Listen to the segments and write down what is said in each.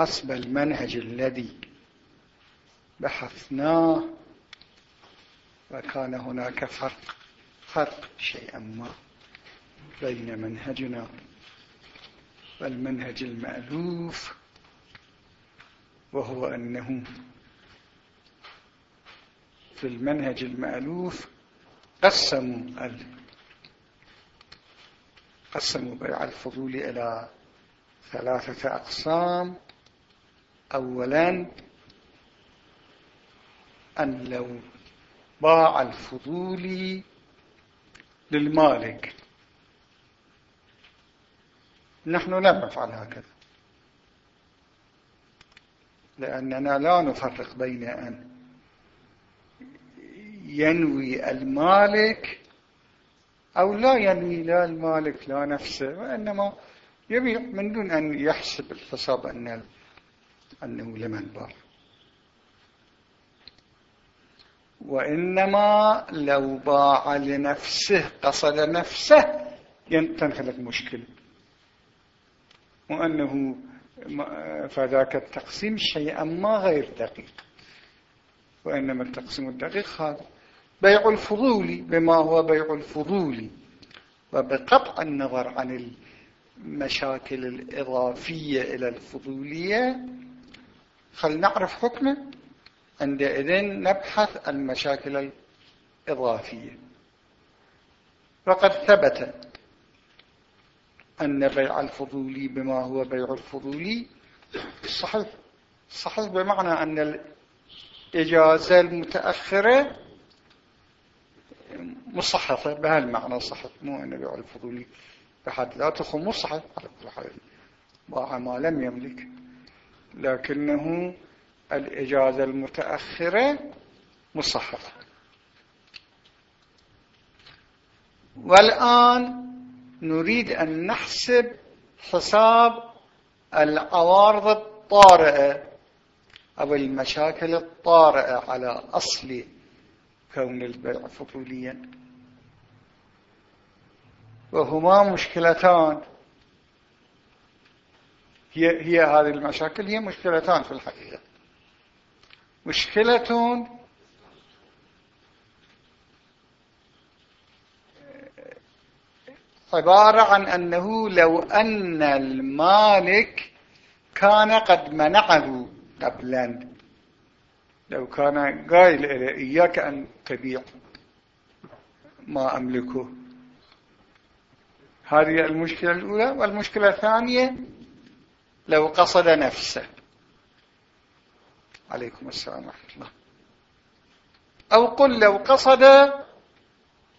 حسب المنهج الذي بحثناه وكان هناك فرق فرق شيئا ما بين منهجنا والمنهج المألوف وهو أنه في المنهج المألوف قسموا قسموا بيع الفضول إلى ثلاثة أقسام. أولا أن لو باع الفضولي للمالك. نحن لم نفعل هكذا. لأننا لا نفرق بين أن ينوي المالك أو لا ينوي لا المالك لا نفسه وإنما يبيع من دون أن يحسب الحساب أن أنه لمن بار. وإنما لو باع لنفسه قصد نفسه تنخلق مشكلة وأنه فذاك التقسيم شيئا ما غير دقيق. وإنما التقسيم الدقيق هذا بيع الفضولي بما هو بيع الفضولي وبقطع النظر عن المشاكل الإضافية إلى الفضولية خل نعرف حكمه عندئذ نبحث المشاكل الإضافية. فقد ثبت أن بيع الفضولي بما هو بيع الفضولي صحيح. صحيح بمعنى أن الإجازة المتأخرة مصحفة بهالمعنى صحيح مو أن بيع الفضولي بحد ذاته مو صحيح على كل حال باع ما لم يملك. لكنه الإجازة المتأخرة مصحفة والآن نريد أن نحسب حساب العوارض الطارئة أو المشاكل الطارئة على أصل كون البيع فضوليا. وهما مشكلتان. هي, هي هذه المشاكل هي مشكلتان في الحقيقة. مشكلة عبارة عن أنه لو أن المالك كان قد منعه قبلا. لو كان قائل إياك أن تبيع ما أملكه. هذه المشكلة الأولى. والمشكلة الثانية لو قصد نفسه. عليكم السلام ورحمة الله. أو قل لو قصد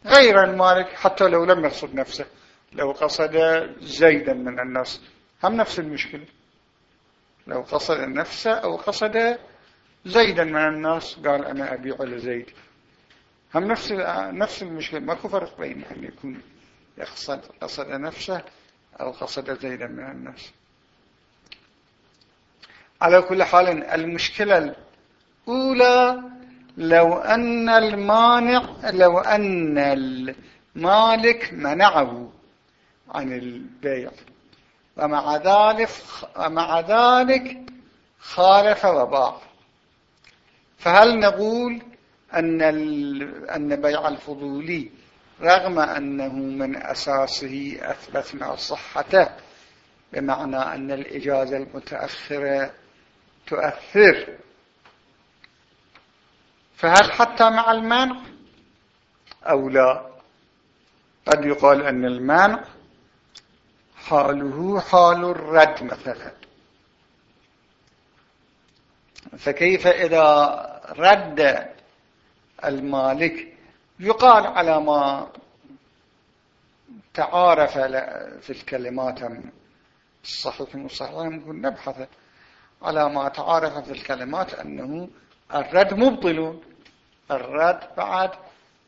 غير المالك حتى لو لم يقصد نفسه. لو قصد زيدا من الناس. هم نفس المشكلة. لو قصد نفسه أو قصد زيدا من الناس قال أنا أبيع لزيد هم نفس نفس المشكلة. ما فرق بين أن يكون يقصد قصد نفسه أو قصد زيدا من الناس. على كل حال المشكلة الأولى لو أن المانع لو أن المالك منعه عن البيع. ومع ذلك ومع ذلك خالف وباع. فهل نقول أن أن بيع الفضولي رغم أنه من أساسه أثبتنا صحته بمعنى أن الإجازة المتأخرة تؤثر. فهل حتى مع المنع أو لا؟ قد يقال أن المنع حاله حال الرد مثلا. فكيف إذا رد المالك؟ يقال على ما تعارف في الكلمات الصحيح والصحيح نقول نبحث. على ما تعارف في الكلمات أنه الرد مبطل الرد بعد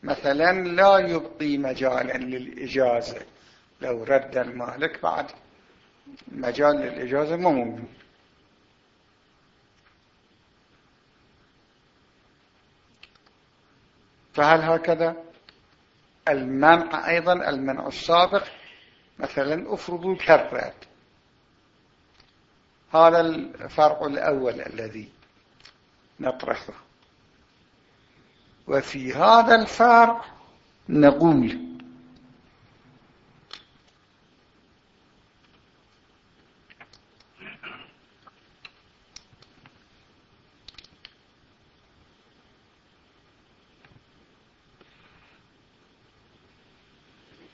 مثلا لا يبقي مجالا للإجازة. لو رد المالك بعد مجال للإجازة ما موجود فهل هكذا؟ المنع أيضا المنع السابق مثلا أفرضوا كرات هذا الفرع الأول الذي نطرحه. وفي هذا الفرع نقول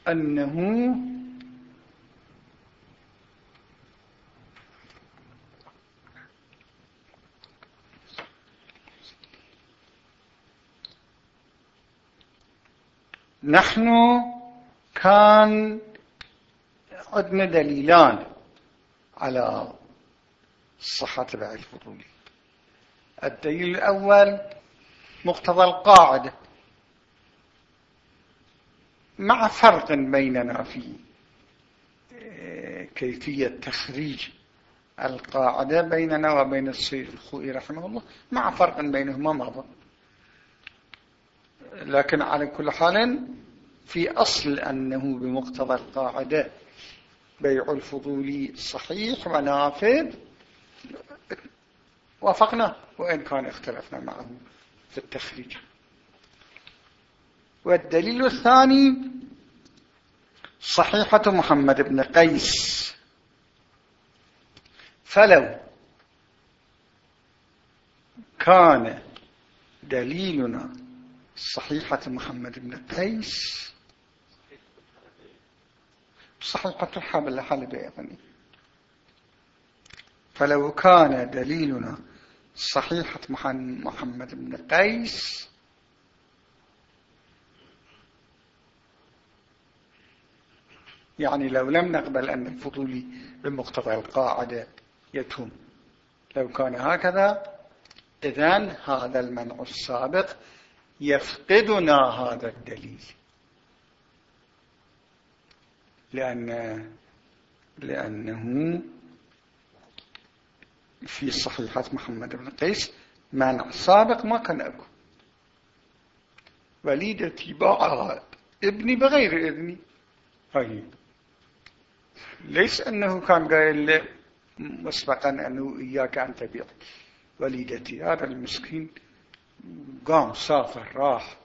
أنه نحن كان عندنا دليلان على صحة بيع الفضولي الدليل الأول مقتضى القاعدة. مع فرق بيننا في آه، كيفية تخريج القاعدة بيننا وبين السيد الخوئي رحمه الله مع فرق بينهما ماذا لكن على كل حال في أصل أنه بمقتضى القاعدة بيع الفضولي صحيح ونافذ وافقنا وإن كان اختلفنا معه في التخريج. والدليل الثاني صحيحة محمد بن قيس. فلو كان دليلنا صحيحة محمد بن قيس. صحيحة الحبل حلب أيضا فلو كان دليلنا صحيحة محمد بن قيس يعني لو لم نقبل أن الفضولي بمقتضى القاعدة يتم. لو كان هكذا إذن هذا المنع السابق يفقدنا هذا الدليل. لأن لأنه في صحيحة محمد بن قيس منع سابق ما كان أكو وليدتي باعها ابني بغير إذني هاي ليس أنه كان قايل مسبقا أنه إياك أن تبيع وليدتي هذا المسكين قام سافر راح.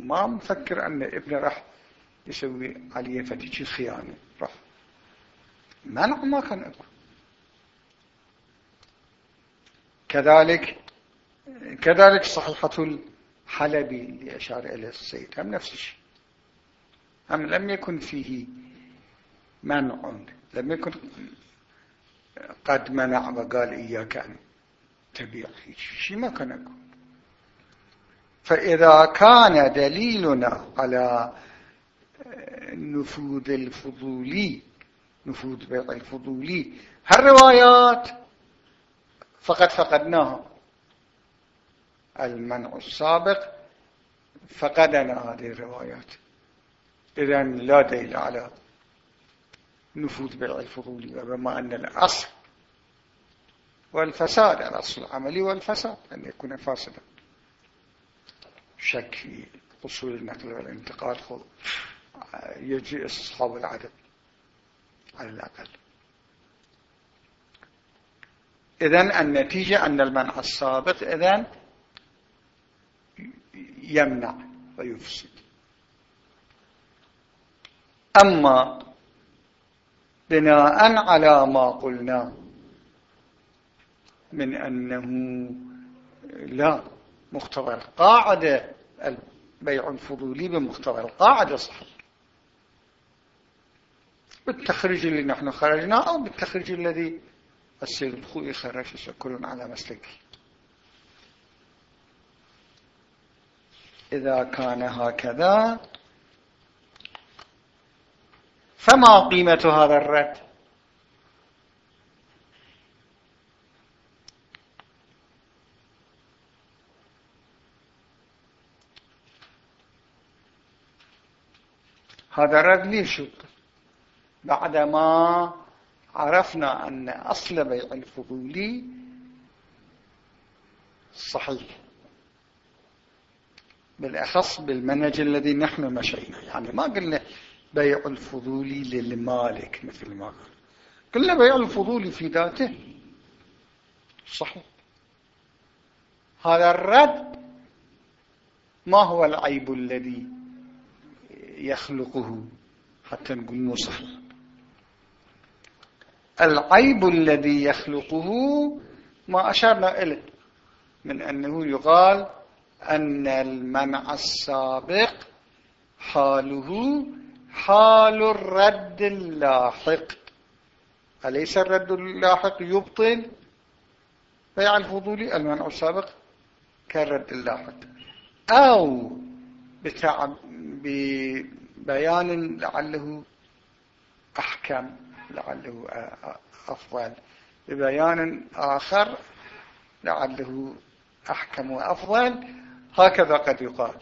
ما مفكر أن ابنه راح يسوي عليه فتيجي خيانة راح. منع ما كان أكو كذلك كذلك صحيحة الحلبي اللي أشار إليه السيد هم نفس الشيء. هم لم يكن فيه منع. لم يكن قد منع وقال إياك أن تبيع شيء ما كان يكون فإذا كان دليلنا على نفوذ الفضولي نفوذ بيع الفضولي هالروايات فقد فقدناها المنع السابق فقدنا هذه الروايات إذا لا دليل على نفوذ بيع الفضولي وبما أن الأصل والفساد الأصل العملي والفساد أن يكون فاسدا. شك. في أصول النقل والانتقال يجي استصحاب العدد على الأقل. إذن النتيجة أن المنع السابق إذن يمنع ويفسد. أما بناء على ما قلنا من أنه لا مقتضى القاعدة البيع الفضولي بمقتضى القاعدة صحيح. بالتخريج اللي نحن خرجنا أو بالتخريج الذي السيد الخوي خرج كل على مسلكه إذا كان هكذا فما قيمة هذا الرد؟ هذا الرد ليش بعدما عرفنا أن أصل بيع الفضولي صحيح. بالأخص بالمنهج الذي نحن مشينا. يعني ما قلنا بيع الفضولي للمالك مثل ما قال قلنا بيع الفضولي في ذاته صحيح. هذا الرد ما هو العيب الذي يخلقه حتى نقول مو صحيح العيب الذي يخلقه ما أشرنا إليه من أنه يقال أن المنع السابق حاله حال الرد اللاحق. أليس الرد اللاحق يبطل بيع الفضولي المنع السابق كالرد اللاحق. أو ببيان لعله أحكم لعله أفضل. ببيان آخر لعله أحكم وأفضل. هكذا قد يقال.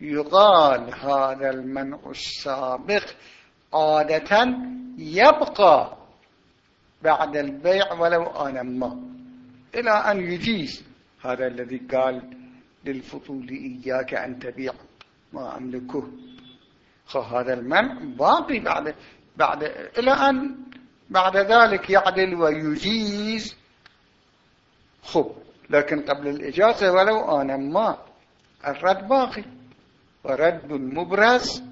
يقال هذا المنع السابق عادة يبقى بعد البيع ولو آنا ما. إلى أن يجيز. هذا الذي قال للفضول إياك أن تبيع ما أملكه. هذا المنع باقي بعد بعد إلى أن بعد ذلك يعدل ويجيز. خب لكن قبل الإجازة ولو أنا ما الرد باقي. ورد المبرز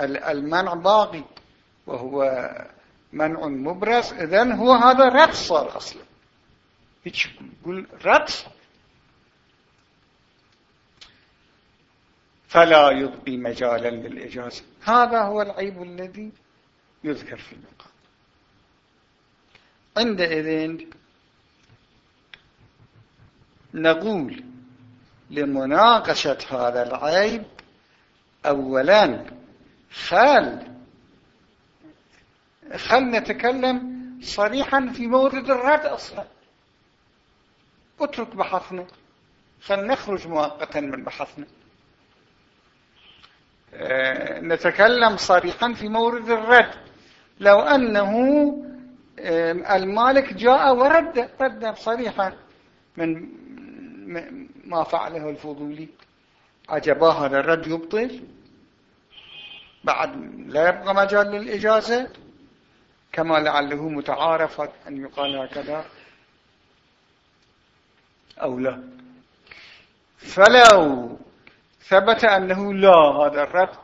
المنع باقي. وهو منع مبرز إذن هو هذا رد صار أصلا. يقول رد فلا يبقي مجالا للإجازة. هذا هو العيب الذي يذكر في المقام. عندئذ نقول لمناقشة هذا العيب أولا خل خل نتكلم صريحا في مورد الرد أصلا. اترك بحثنا. خل نخرج مؤقتا من بحثنا. نتكلم صريحا في مورد الرد. لو أنه المالك جاء ورد رد صريحا. من ما فعله الفضولي. عجباه هذا الرد يبطل. بعد لا يبقى مجال للإجازة. كما لعله متعارف أن يقال هكذا. أو لا. فلو ثبت أنه لا هذا الرد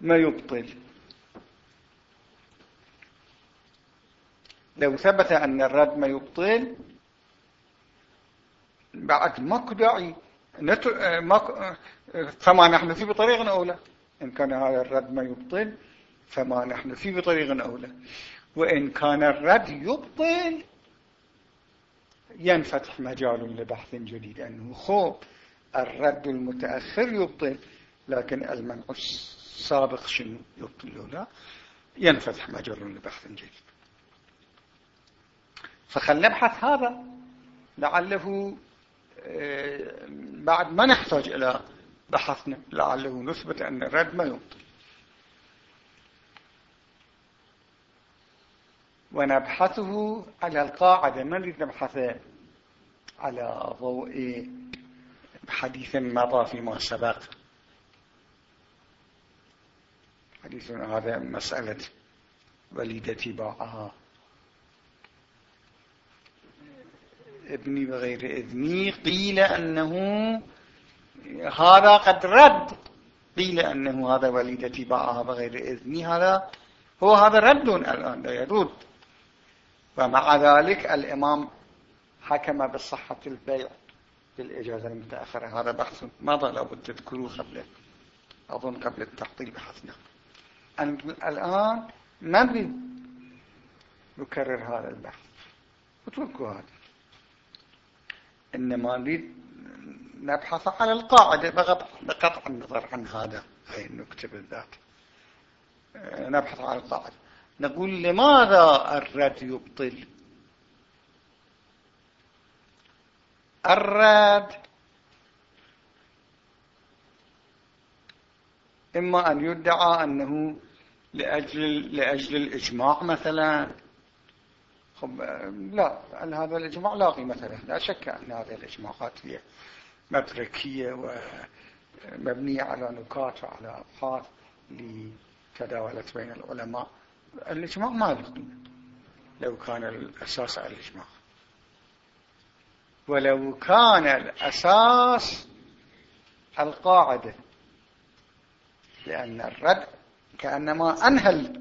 ما يبطل. لو ثبت أن الرد ما يبطل بعد ماكو داعي. نت... فما نحن فيه بطريقة أولى. إن كان هذا الرد ما يبطل فما نحن فيه بطريقة أولى. وإن كان الرد يبطل ينفتح مجال لبحث جديد. أنه خوب الرد المتأخر يبطل لكن المنع السابق شنو؟ يبطل. لا ينفتح مجال لبحث جديد. فخلنا نبحث هذا. لعله آه، بعد ما نحتاج إلى بحثنا لعله نثبت أن الرد ما يبطل. ونبحثه على القاعدة. ما نريد نبحثه؟ على ضوء حديث مضى فيما سبق حديث هذا مسألة وليدتي باعها. ابني بغير إذني قيل أنه هذا قد رد. قيل أنه هذا وليدتي باعها بغير إذني. هذا هو هذا رد الآن لا يرد. ومع ذلك الإمام حكم بصحة البيع. بالإجازة المتأخرة. هذا بحث ماذا لابد تذكروه قبل أظن قبل التعطيل بحثنا. الآن ما نريد نكرر هذا البحث. اتركوا هذا. إنما نريد نبحث على القاعدة بقطع النظر عن هذا. هاي النكتة بالذات. نبحث عن القاعدة. نقول لماذا الرد يبطل الرد إما أن يدعى أنه لأجل, لأجل الإجماع مثلا. خب لا هذا الإجماع لا قيمة له؟ لا شك أن هذه الإجماعات هي مدركية ومبنية على نكات وعلى أبحاث لتداولت بين العلماء. الإجماع ما له لو كان الأساس على الإجماع. ولو كان الأساس القاعدة لأن الرد كأنما أنهى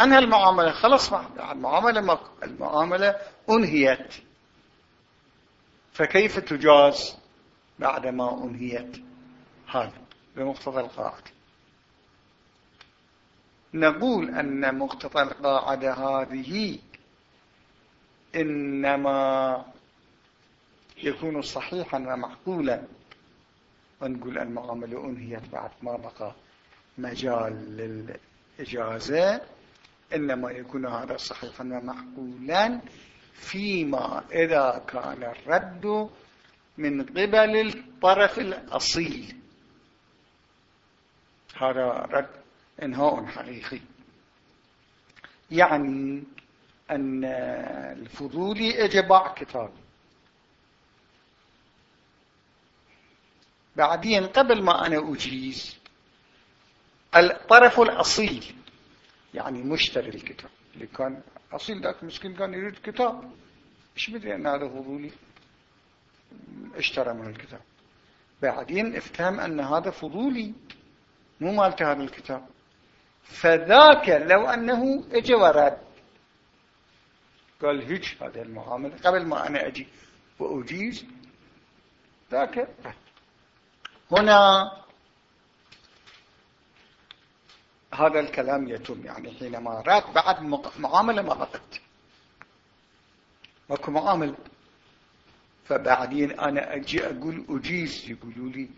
أنهى المعاملة خلص المعاملة المعاملة أنهيت. فكيف تجاز بعدما أنهيت هذا؟ بمقتضى القاعدة. نقول أن مقتضى القاعدة هذه إنما يكون صحيحا ومعقولا. ونقول المعاملة أنهيت بعد ما بقى مجال للإجازة إنما يكون هذا صحيحا ومعقولا فيما إذا كان الرد من قبل الطرف الأصيل. هذا رد إنهاء حقيقي. يعني أن الفضولي اجبع كتاب بعدين قبل ما أنا أجيز الطرف الأصيل يعني مشتري الكتاب اللي كان أصيل ذاك مسكين كان يريد كتاب. مش بدري أن هذا فضولي؟ اشترى من الكتاب. بعدين افتهم أن هذا فضولي مو مالت هذا الكتاب. فذاك لو أنه اجى ورد. قال هيج هذا المعاملة. قبل ما أنا أجي وأجيز ذاك هنا هذا الكلام يتم يعني حينما رد بعد معاملة ما بقت ماكو معاملة. فبعدين أنا أجي أقول أجيز يقولوا لي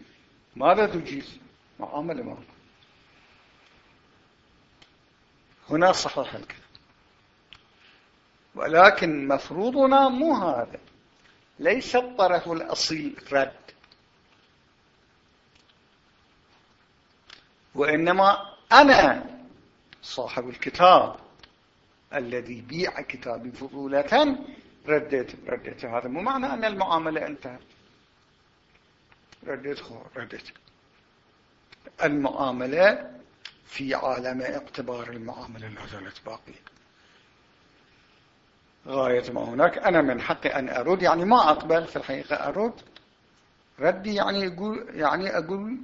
ماذا تجيز؟ معاملة ما هنا صحيح الكلام. ولكن مفروضنا مو هذا. ليس الطرف الأصيل رد. وإنما أنا صاحب الكتاب الذي بيع كتابي فضولة رديت رديت هذا مو معنى أن المعاملة انتهت. رديت رديت. المعاملة في عالم اقتبار المعاملة لا زالت باقية. غاية ما هناك أنا من حقي أن أرد يعني ما أقبل في الحقيقة أرد. ردي يعني أقول يعني أقول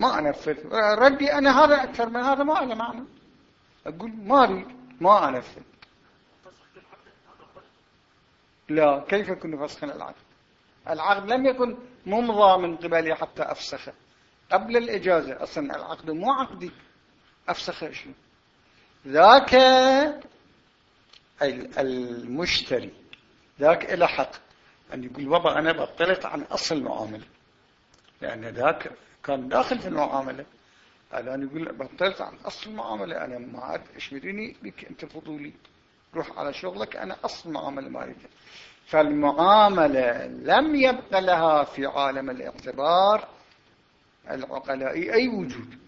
ما أنفذ ردي أنا هذا أكثر من هذا ما له معنى. أقول ما أريد ما أنفذ لا كيف يكون فسخا العقد العقد لم يكن ممضى من قبلي حتى أفسخه. قبل الإجازة أصلا العقد مو عقدي. أفسخه شو ذاك المشتري. ذاك إلى حق. أن يقول بابا أنا بطلت عن أصل المعاملة. لأن ذاك كان داخل في المعاملة. الآن يقول بطلت عن أصل المعاملة. أنا ما عاد اشمريني بك أنت فضولي. روح على شغلك. أنا أصل المعاملة ما أريد فالمعاملة لم يبقى لها في عالم الاعتبار العقلاء أي وجود.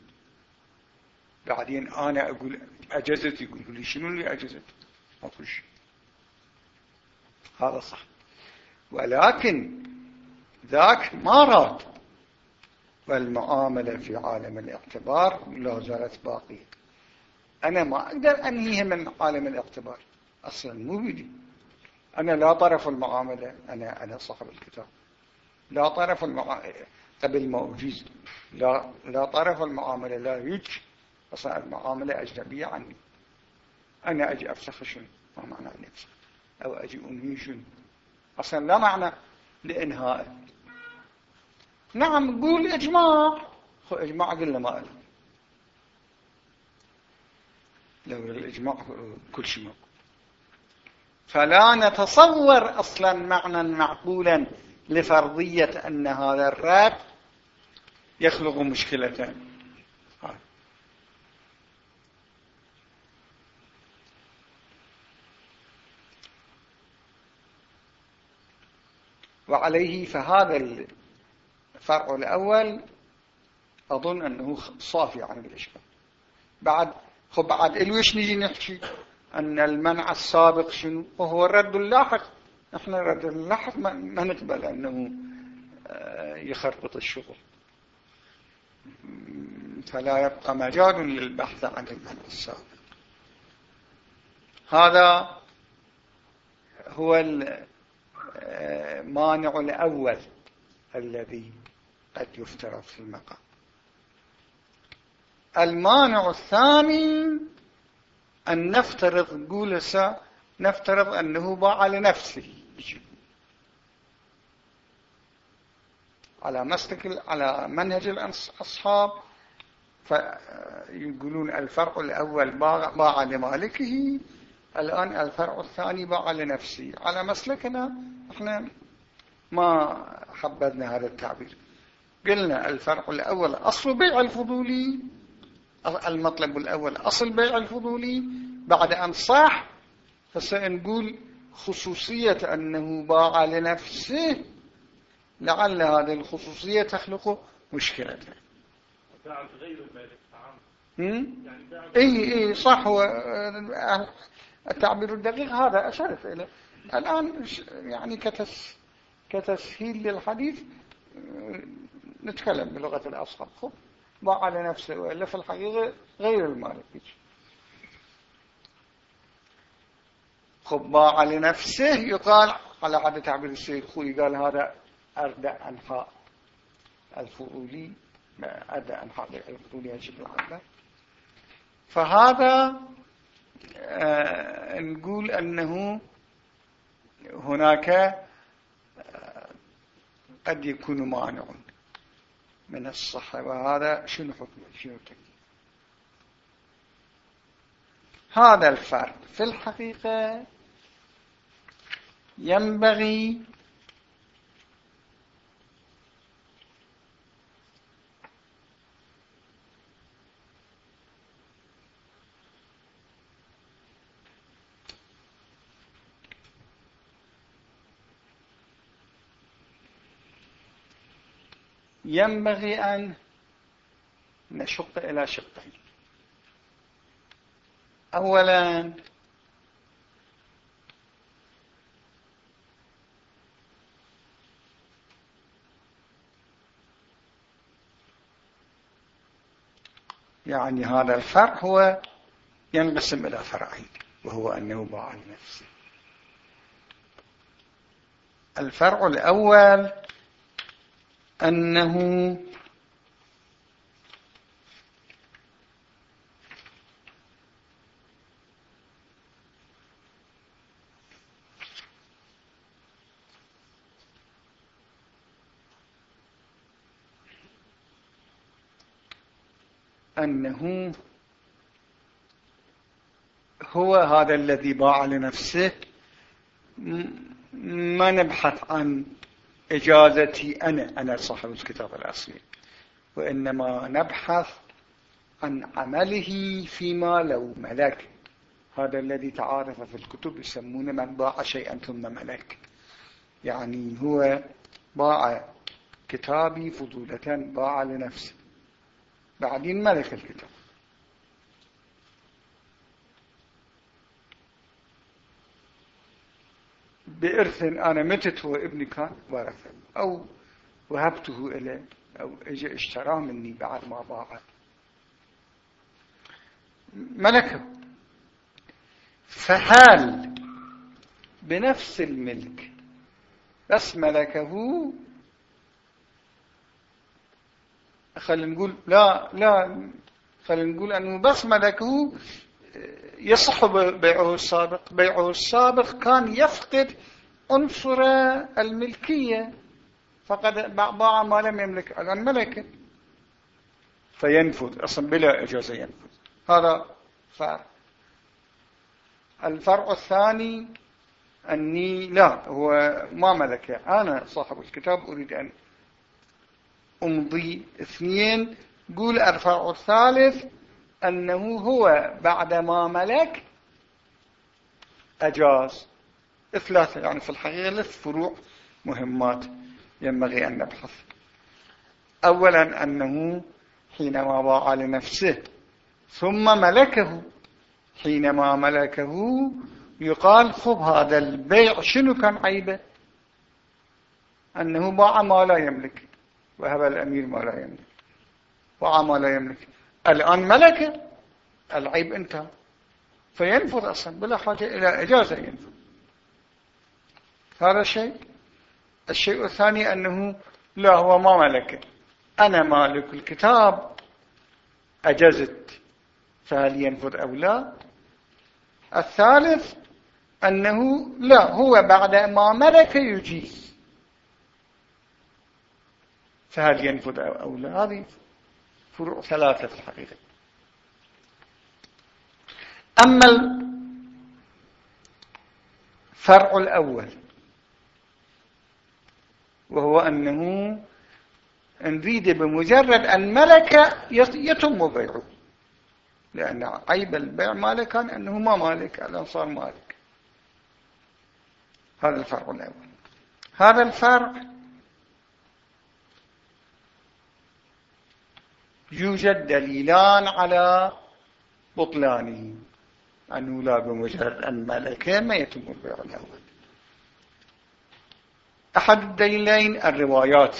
بعدين أنا أقول أجزت يقول لي شنو اللي أجزت ما شيء. هذا صح. ولكن ذاك ما راد. والمعاملة في عالم الاعتبار لا زالت باقية. أنا ما أقدر أنهيها من عالم الاعتبار. أصلا مو بدي. أنا لا طرف المعاملة. أنا أنا صاحب الكتاب. لا طرف المعاملة قبل ما أجيز لا, لا طرف المعاملة. لا يج أصلا المعاملة أجنبية عني. أنا أجي أفسخ شنو؟ ما معنى أن أفسخ. أو أجي أنهي شنو؟ أصلا لا معنى لإنهاء. نعم قول إجماع. خو إجماع قلنا ما قال لو الإجماع كل شيء فلا نتصور أصلا معنى معقولا لفرضية أن هذا الرد يخلق مشكلة وعليه فهذا الفرع الأول أظن أنه صافي عن الإشكال. بعد خب بعد إلوش نجي نحكي؟ أن المنع السابق شنو؟ وهو الرد اللاحق. إحنا الرد اللاحق ما نقبل أنه آه، يخربط الشغل. فلا يبقى مجال للبحث عن المنع السابق. هذا هو المانع الأول الذي قد يفترض في المقام. المانع الثاني أن نفترض نقول نفترض أنه باع لنفسه. على مسلك على منهج الأصحاب فيقولون الفرع الأول باع لمالكه الآن الفرع الثاني باع لنفسه. على مسلكنا إحنا ما حبذنا هذا التعبير. قلنا الفرع الأول أصل بيع الفضولي المطلب الأول أصل بيع الفضولي بعد أن صح فسنقول خصوصية أنه باع لنفسه لعل هذه الخصوصية تخلق مشكلة. غير المالك يعني إي إي صح. هو التعبير الدقيق هذا أشرت إليه. الآن يعني كتس كتسهيل للحديث نتكلم بلغة الأصحاب خب؟ باع على نفسه وإلا في الحقيقة غير المالك خب باع لنفسه يقال على عادة تعبير السيد خوي قال هذا أردى أنحاء الفؤولي أردى أنحاء عام فهذا آه نقول أنه هناك آه قد يكون مانع. من الصحة وهذا شنو حكمه؟ شنو هذا الفرق في الحقيقة ينبغي ينبغي أن نشق إلى شقين. أولا يعني هذا الفرع هو ينقسم إلى فرعين وهو أنه باع نفسه. الفرع الأول أنه أنه هو هذا الذي باع لنفسه. ما نبحث عن إجازتي أنا أنا صاحب الكتاب الأصلي. وإنما نبحث عن عمله فيما لو ملك. هذا الذي تعارف في الكتب يسمونه من باع شيئا ثم ملك. يعني هو باع كتابي فضولة باع لنفسه. بعدين ملك الكتاب. بإرث أنا متت هو ابني كان ورثه أو وهبته إليه. أو اجى اشتراه مني بعد ما باعه ملكه. فهل بنفس الملك. بس ملكه خلينا نقول لا لا خلينا نقول أنه بس ملكه يصح بيعه السابق. بيعه السابق كان يفقد عنصر الملكية. فقد باع ما لم يملك الآن ملكه فينفذ أصلا بلا إجازة ينفذ. هذا فرع الفرع الثاني أني لا هو ما ملكه أنا صاحب الكتاب أريد أن أمضي اثنين. قول الفرع الثالث أنه هو بعدما ملك أجاز. ثلاثة يعني في الحقيقة ثلاث فروع مهمات ينبغي أن نبحث. أولا أنه حينما باع لنفسه ثم ملكه حينما ملكه يقال خب هذا البيع شنو كان عيبه؟ أنه باع ما لا يملك وهب الأمير ما لا يملك باع ما لا يملك. الآن ملكه العيب انتهى فينفذ أصلا بلا حاجة إلى إجازة ينفذ. هذا شيء. الشيء الثاني أنه لا هو ما ملكه أنا مالك الكتاب. أجزت فهل ينفذ أو لا؟ الثالث أنه لا هو بعد ما ملك يجيز. فهل ينفذ أو لا؟ هذه فروع ثلاثة في الحقيقة. أما الفرع الأول وهو أنه نريد بمجرد أن ملك يتم بيعه لأن عيب البيع مالك كان أنه ما مالك الآن صار مالك. هذا الفرع الأول. هذا الفرع يوجد دليلان على بطلانه. أنه لا بمجرد أن ملكه ما يتم البيع الأول أحد الدليلين الروايات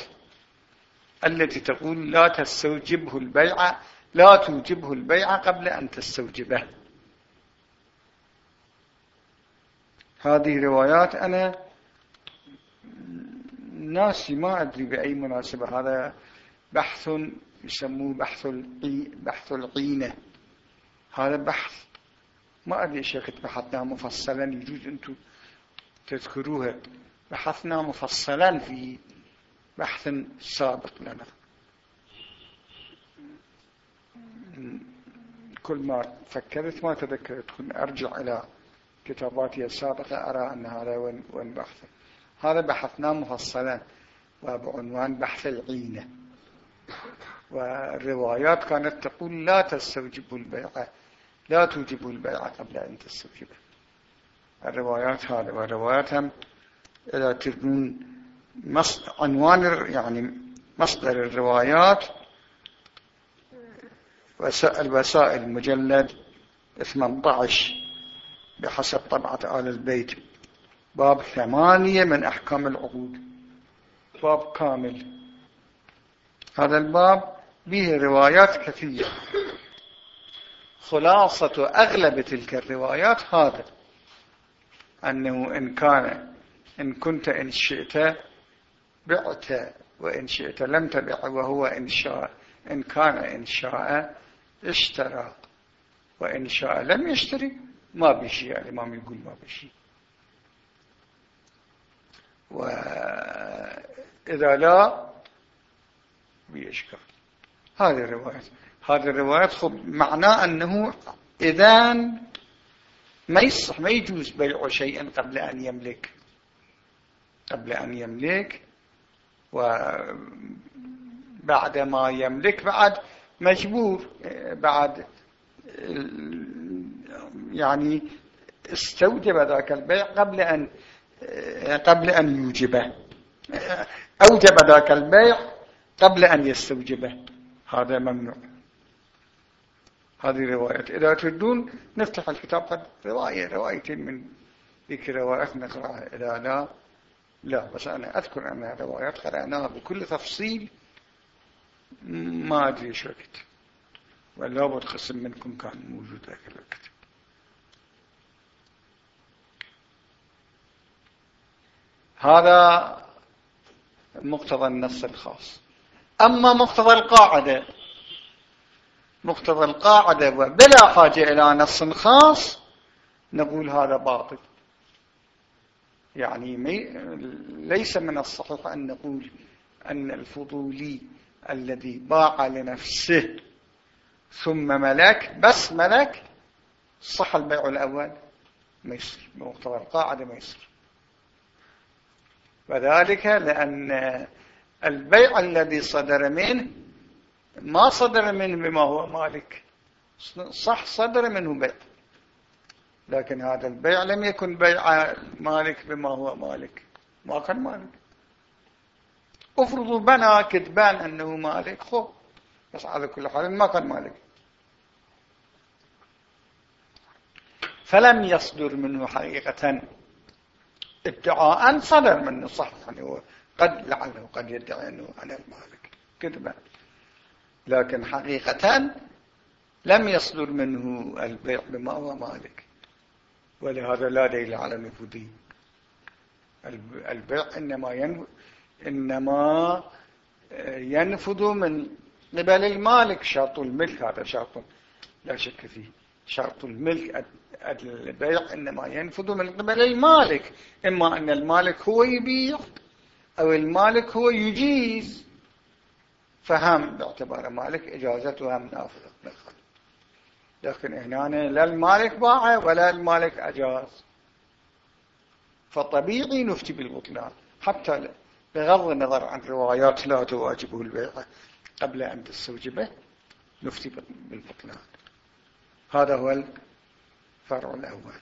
التي تقول لا تستوجبه البيع لا توجبه البيع قبل أن تستوجبه. هذه روايات أنا ناسي ما أدري بأي مناسبة. هذا بحث يسموه بحث بحث العينة. هذا بحث. ما أدري شيخ بحثنا مفصلا يجوز أنتم تذكروها. بحثنا مفصلا في بحث سابق لنا. كل ما فكرت ما تذكرت. أرجع إلى كتاباتي السابقة أرى أن هذا وين بحث هذا بحثنا مفصلا. وبعنوان بحث العينة. والروايات كانت تقول لا تستوجب البيع لا توجب البيع قبل أن تستوجبه الروايات هذه والروايات هم إذا تكون عنوان يعني مصدر الروايات الوسائل مجلد 18 بحسب طبعة آل البيت. باب ثمانية من أحكام العقود. باب كامل. هذا الباب به روايات كثيرة. خلاصة أغلب تلك الروايات هذا أنه إن كان إن كنت إن شئت بعت وإن شئت لم تبع وهو إن شاء إن كان إن شاء اشترى وإن شاء لم يشتري ما بشيء الإمام يقول ما بشيء. وإذا لا بيشكر. هذه الروايات هذه الروايات خب معناه أنه إذا ما يصح ما يجوز بيع شيئا قبل أن يملك. قبل أن يملك وبعد ما يملك بعد مجبور بعد يعني استوجب ذاك البيع قبل أن قبل أن يوجبه. أوجب ذاك البيع قبل أن يستوجبه. هذا ممنوع. هذه روايات إذا تردون نفتح الكتاب قد رواية روايتين من ذيك روايات نقرأها إذا لا لا بس أنا أذكر أنها روايات قرأناها بكل تفصيل. ما أدري شو وقت. ولا بد قسم منكم كان موجود ذاك الوقت. هذا مقتضى النص الخاص. أما مقتضى القاعدة. مقتضى القاعدة وبلا حاجة إلى نص خاص نقول هذا باطل. يعني ليس من الصحيح أن نقول أن الفضولي الذي باع لنفسه ثم ملك بس ملك صح البيع الأول ما يصير. بمقتضى القاعدة ما يصير. وذلك لأن البيع الذي صدر منه ما صدر منه بما هو مالك. صح صدر منه بيع. لكن هذا البيع لم يكن بيع مالك بما هو مالك. ما كان مالك. افرضوا بنى كذبان أنه مالك خو. بس على كل حال ما كان مالك. فلم يصدر منه حقيقة. ادعاء صدر منه صح. يعني هو قد لعله قد يدعي أنه أنا المالك كذبا لكن حقيقة لم يصدر منه البيع بما هو مالك. ولهذا لا دليل على نفوذه. البيع إنما ينفذ إنما ينفذ من قبل المالك شرط الملك. هذا شرط لا شك فيه. شرط الملك البيع إنما ينفذ من قبل المالك. إما أن المالك هو يبيع أو المالك هو يجيز فهم باعتبار مالك إجازته هم نافذة. لكن هنا لا المالك باع ولا المالك أجاز. فطبيعي نفتي بالبطلان. حتى بغض النظر عن روايات لا تواجبه البيع قبل أن تستوجبه نفتي بالبطلان. هذا هو الفرع الأول.